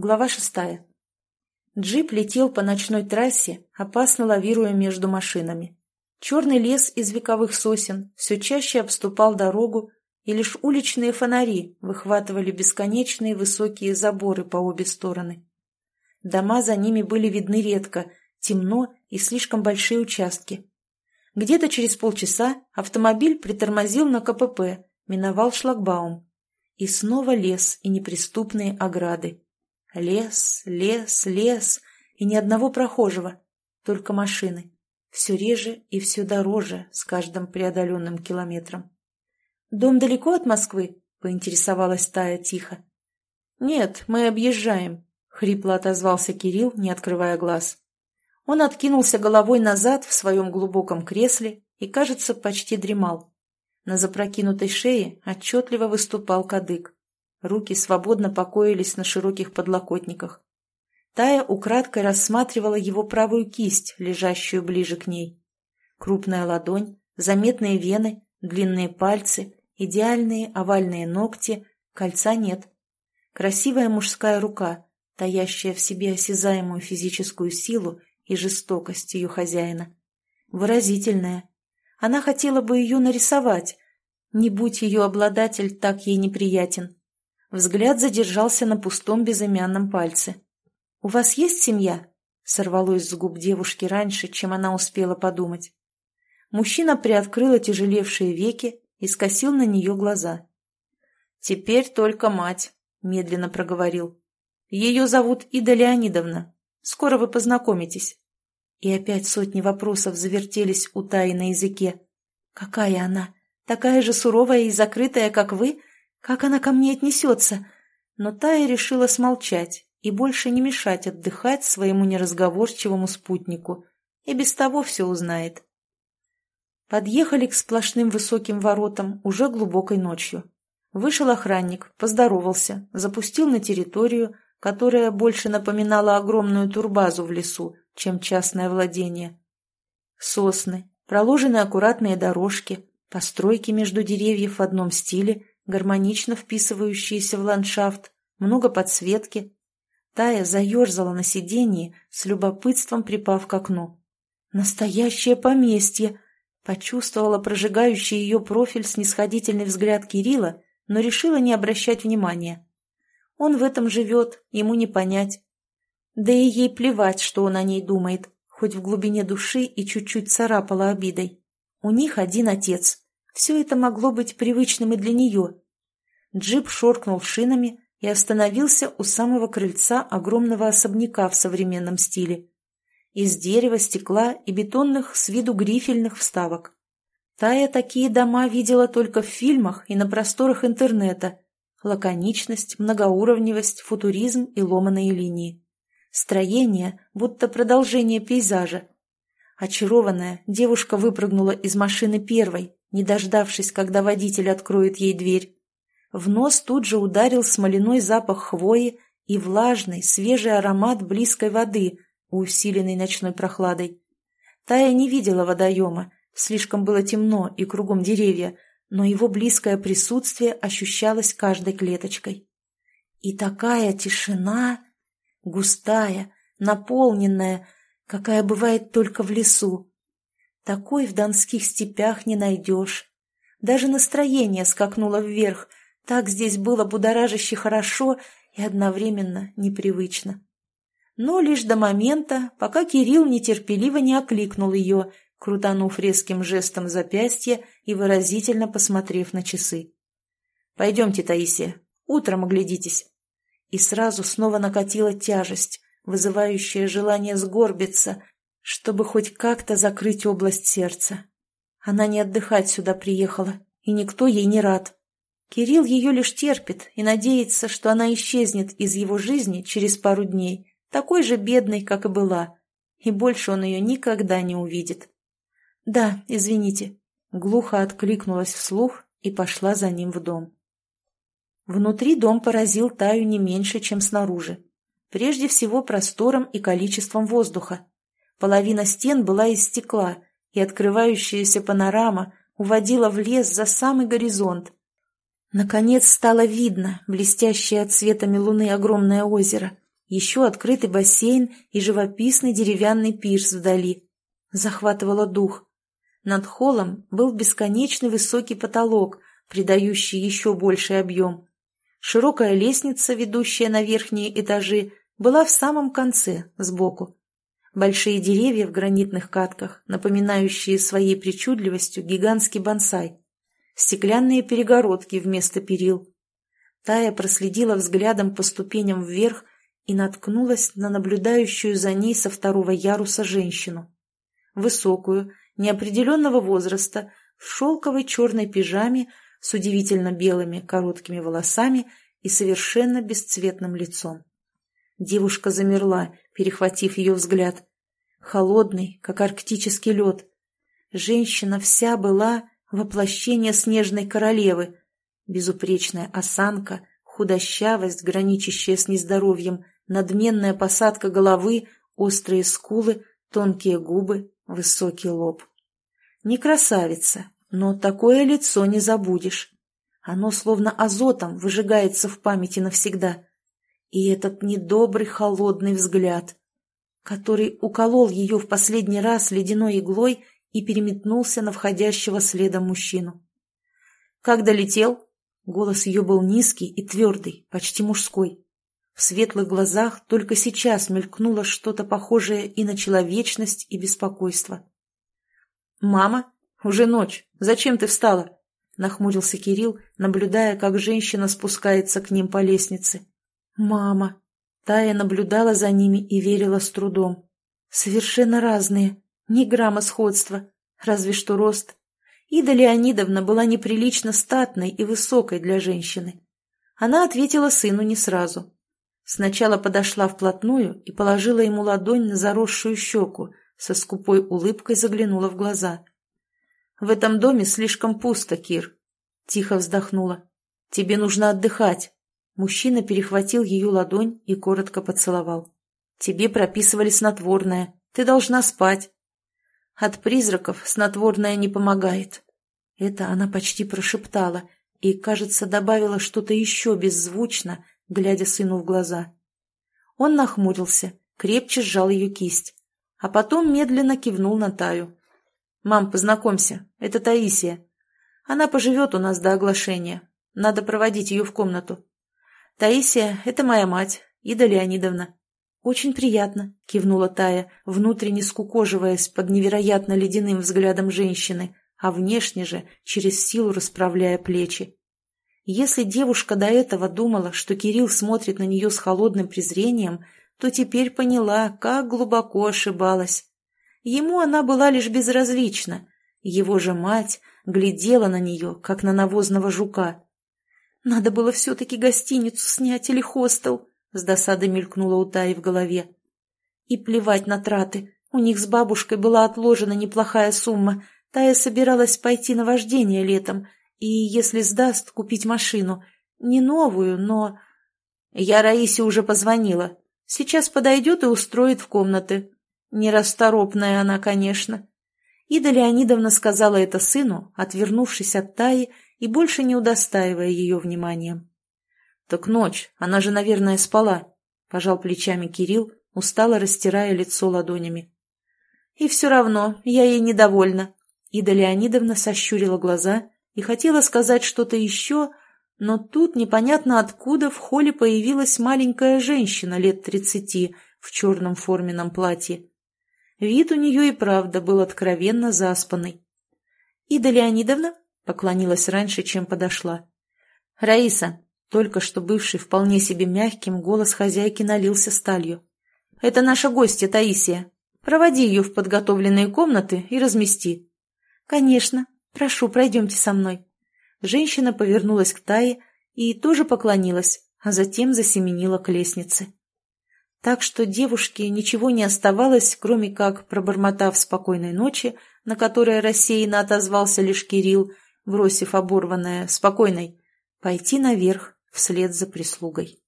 Глава шестая. Джип летел по ночной трассе, опасно лавируя между машинами. Черный лес из вековых сосен все чаще обступал дорогу, и лишь уличные фонари выхватывали бесконечные высокие заборы по обе стороны. Дома за ними были видны редко, темно и слишком большие участки. Где-то через полчаса автомобиль притормозил на КПП, миновал шлагбаум. И снова лес и неприступные ограды. Лес, лес, лес, и ни одного прохожего, только машины. Все реже и все дороже с каждым преодоленным километром. «Дом далеко от Москвы?» — поинтересовалась Тая тихо. «Нет, мы объезжаем», — хрипло отозвался Кирилл, не открывая глаз. Он откинулся головой назад в своем глубоком кресле и, кажется, почти дремал. На запрокинутой шее отчетливо выступал кадык. Руки свободно покоились на широких подлокотниках. Тая украдкой рассматривала его правую кисть, лежащую ближе к ней. Крупная ладонь, заметные вены, длинные пальцы, идеальные овальные ногти, кольца нет. Красивая мужская рука, таящая в себе осязаемую физическую силу и жестокость ее хозяина. Выразительная. Она хотела бы ее нарисовать, не будь ее обладатель так ей неприятен. Взгляд задержался на пустом безымянном пальце. «У вас есть семья?» — сорвалось с губ девушки раньше, чем она успела подумать. Мужчина приоткрыл отяжелевшие веки и скосил на нее глаза. «Теперь только мать», — медленно проговорил. «Ее зовут Ида Леонидовна. Скоро вы познакомитесь». И опять сотни вопросов завертелись у Таи на языке. «Какая она? Такая же суровая и закрытая, как вы? Как она ко мне отнесется? Но Тая решила смолчать и больше не мешать отдыхать своему неразговорчивому спутнику. И без того все узнает. Подъехали к сплошным высоким воротам уже глубокой ночью. Вышел охранник, поздоровался, запустил на территорию, которая больше напоминала огромную турбазу в лесу, чем частное владение. Сосны, проложены аккуратные дорожки, постройки между деревьев в одном стиле гармонично вписывающиеся в ландшафт, много подсветки. Тая заерзала на сиденье, с любопытством припав к окну. «Настоящее поместье!» Почувствовала прожигающий ее профиль снисходительный взгляд Кирилла, но решила не обращать внимания. Он в этом живет, ему не понять. Да и ей плевать, что он о ней думает, хоть в глубине души и чуть-чуть царапала обидой. У них один отец, все это могло быть привычным и для нее. Джип шоркнул шинами и остановился у самого крыльца огромного особняка в современном стиле. Из дерева, стекла и бетонных с виду грифельных вставок. Тая такие дома видела только в фильмах и на просторах интернета. Лаконичность, многоуровневость, футуризм и ломаные линии. Строение, будто продолжение пейзажа. Очарованная, девушка выпрыгнула из машины первой, не дождавшись, когда водитель откроет ей дверь. В нос тут же ударил смоляной запах хвои и влажный, свежий аромат близкой воды, усиленный ночной прохладой. Тая не видела водоема, слишком было темно и кругом деревья, но его близкое присутствие ощущалось каждой клеточкой. И такая тишина, густая, наполненная, какая бывает только в лесу, такой в донских степях не найдешь. Даже настроение скакнуло вверх. Так здесь было будоражаще хорошо и одновременно непривычно. Но лишь до момента, пока Кирилл нетерпеливо не окликнул ее, крутанув резким жестом запястье и выразительно посмотрев на часы. «Пойдемте, Таисия, утром оглядитесь». И сразу снова накатила тяжесть, вызывающая желание сгорбиться, чтобы хоть как-то закрыть область сердца. Она не отдыхать сюда приехала, и никто ей не рад. Кирилл ее лишь терпит и надеется, что она исчезнет из его жизни через пару дней, такой же бедной, как и была, и больше он ее никогда не увидит. «Да, извините», — глухо откликнулась вслух и пошла за ним в дом. Внутри дом поразил Таю не меньше, чем снаружи. Прежде всего простором и количеством воздуха. Половина стен была из стекла, и открывающаяся панорама уводила в лес за самый горизонт. Наконец стало видно блестящее от цветами луны огромное озеро, еще открытый бассейн и живописный деревянный пирс вдали. Захватывало дух. Над холлом был бесконечный высокий потолок, придающий еще больший объем. Широкая лестница, ведущая на верхние этажи, была в самом конце, сбоку. Большие деревья в гранитных катках, напоминающие своей причудливостью гигантский бонсай. Стеклянные перегородки вместо перил. Тая проследила взглядом по ступеням вверх и наткнулась на наблюдающую за ней со второго яруса женщину. Высокую, неопределенного возраста, в шелковой черной пижаме с удивительно белыми короткими волосами и совершенно бесцветным лицом. Девушка замерла, перехватив ее взгляд. Холодный, как арктический лед. Женщина вся была воплощение снежной королевы. Безупречная осанка, худощавость, граничащая с нездоровьем, надменная посадка головы, острые скулы, тонкие губы, высокий лоб. Не красавица, но такое лицо не забудешь. Оно словно азотом выжигается в памяти навсегда. И этот недобрый холодный взгляд, который уколол ее в последний раз ледяной иглой и переметнулся на входящего следом мужчину. «Как долетел?» Голос ее был низкий и твердый, почти мужской. В светлых глазах только сейчас мелькнуло что-то похожее и на человечность, и беспокойство. «Мама, уже ночь. Зачем ты встала?» — нахмурился Кирилл, наблюдая, как женщина спускается к ним по лестнице. «Мама!» Тая наблюдала за ними и верила с трудом. «Совершенно разные. Ни грамма сходства. Разве что рост. Ида Леонидовна была неприлично статной и высокой для женщины. Она ответила сыну не сразу. Сначала подошла вплотную и положила ему ладонь на заросшую щеку, со скупой улыбкой заглянула в глаза. «В этом доме слишком пусто, Кир», — тихо вздохнула. «Тебе нужно отдыхать». Мужчина перехватил ее ладонь и коротко поцеловал. «Тебе прописывали снотворное. Ты должна спать». От призраков снотворное не помогает. Это она почти прошептала и, кажется, добавила что-то еще беззвучно, глядя сыну в глаза. Он нахмурился, крепче сжал ее кисть, а потом медленно кивнул на Таю. «Мам, познакомься, это Таисия. Она поживет у нас до оглашения. Надо проводить ее в комнату. Таисия — это моя мать, Ида Леонидовна. «Очень приятно», — кивнула Тая, внутренне скукоживаясь под невероятно ледяным взглядом женщины, а внешне же через силу расправляя плечи. Если девушка до этого думала, что Кирилл смотрит на нее с холодным презрением, то теперь поняла, как глубоко ошибалась. Ему она была лишь безразлична. Его же мать глядела на нее, как на навозного жука. «Надо было все-таки гостиницу снять или хостел», — с досадой мелькнула у Таи в голове. И плевать на траты. У них с бабушкой была отложена неплохая сумма. Тая собиралась пойти на вождение летом и, если сдаст, купить машину. Не новую, но... Я Раисе уже позвонила. Сейчас подойдет и устроит в комнаты. Нерасторопная она, конечно. Ида Леонидовна сказала это сыну, отвернувшись от Таи и больше не удостаивая ее вниманием. «Так ночь, она же, наверное, спала», — пожал плечами Кирилл, устало растирая лицо ладонями. «И все равно, я ей недовольна». Ида Леонидовна сощурила глаза и хотела сказать что-то еще, но тут непонятно откуда в холле появилась маленькая женщина лет тридцати в черном форменном платье. Вид у нее и правда был откровенно заспанный. «Ида Леонидовна?» — поклонилась раньше, чем подошла. «Раиса, только что бывший вполне себе мягким голос хозяйки налился сталью. «Это наша гостья Таисия. Проводи ее в подготовленные комнаты и размести». «Конечно. Прошу, пройдемте со мной». Женщина повернулась к Тае и тоже поклонилась, а затем засеменила к лестнице. Так что девушке ничего не оставалось, кроме как, пробормотав спокойной ночи, на которое рассеянно отозвался лишь Кирилл, бросив оборванное «спокойной», пойти наверх вслед за прислугой.